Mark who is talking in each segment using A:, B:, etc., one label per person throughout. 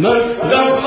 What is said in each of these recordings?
A: Nós não.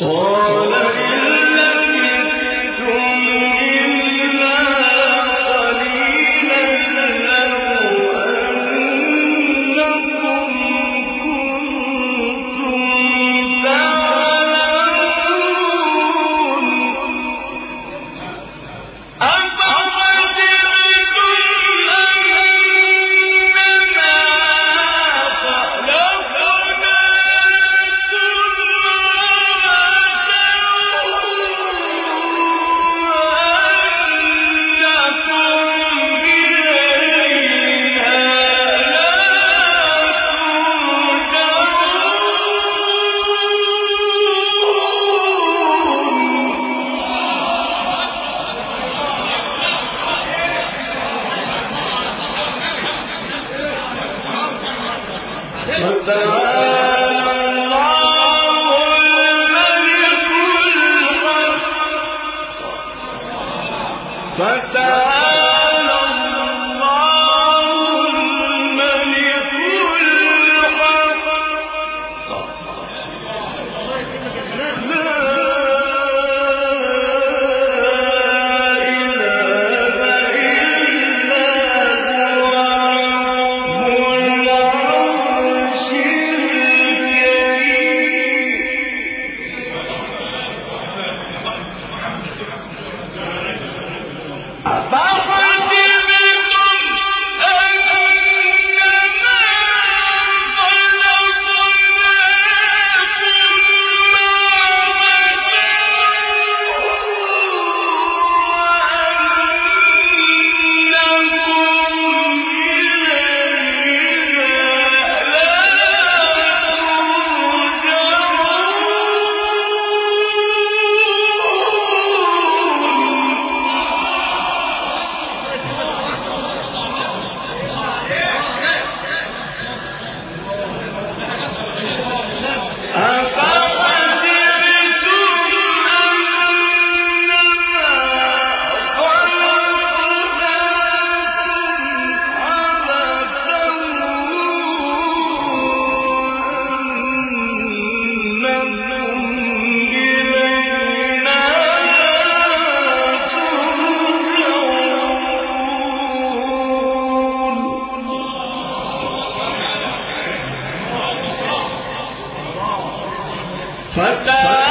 A: قال فقال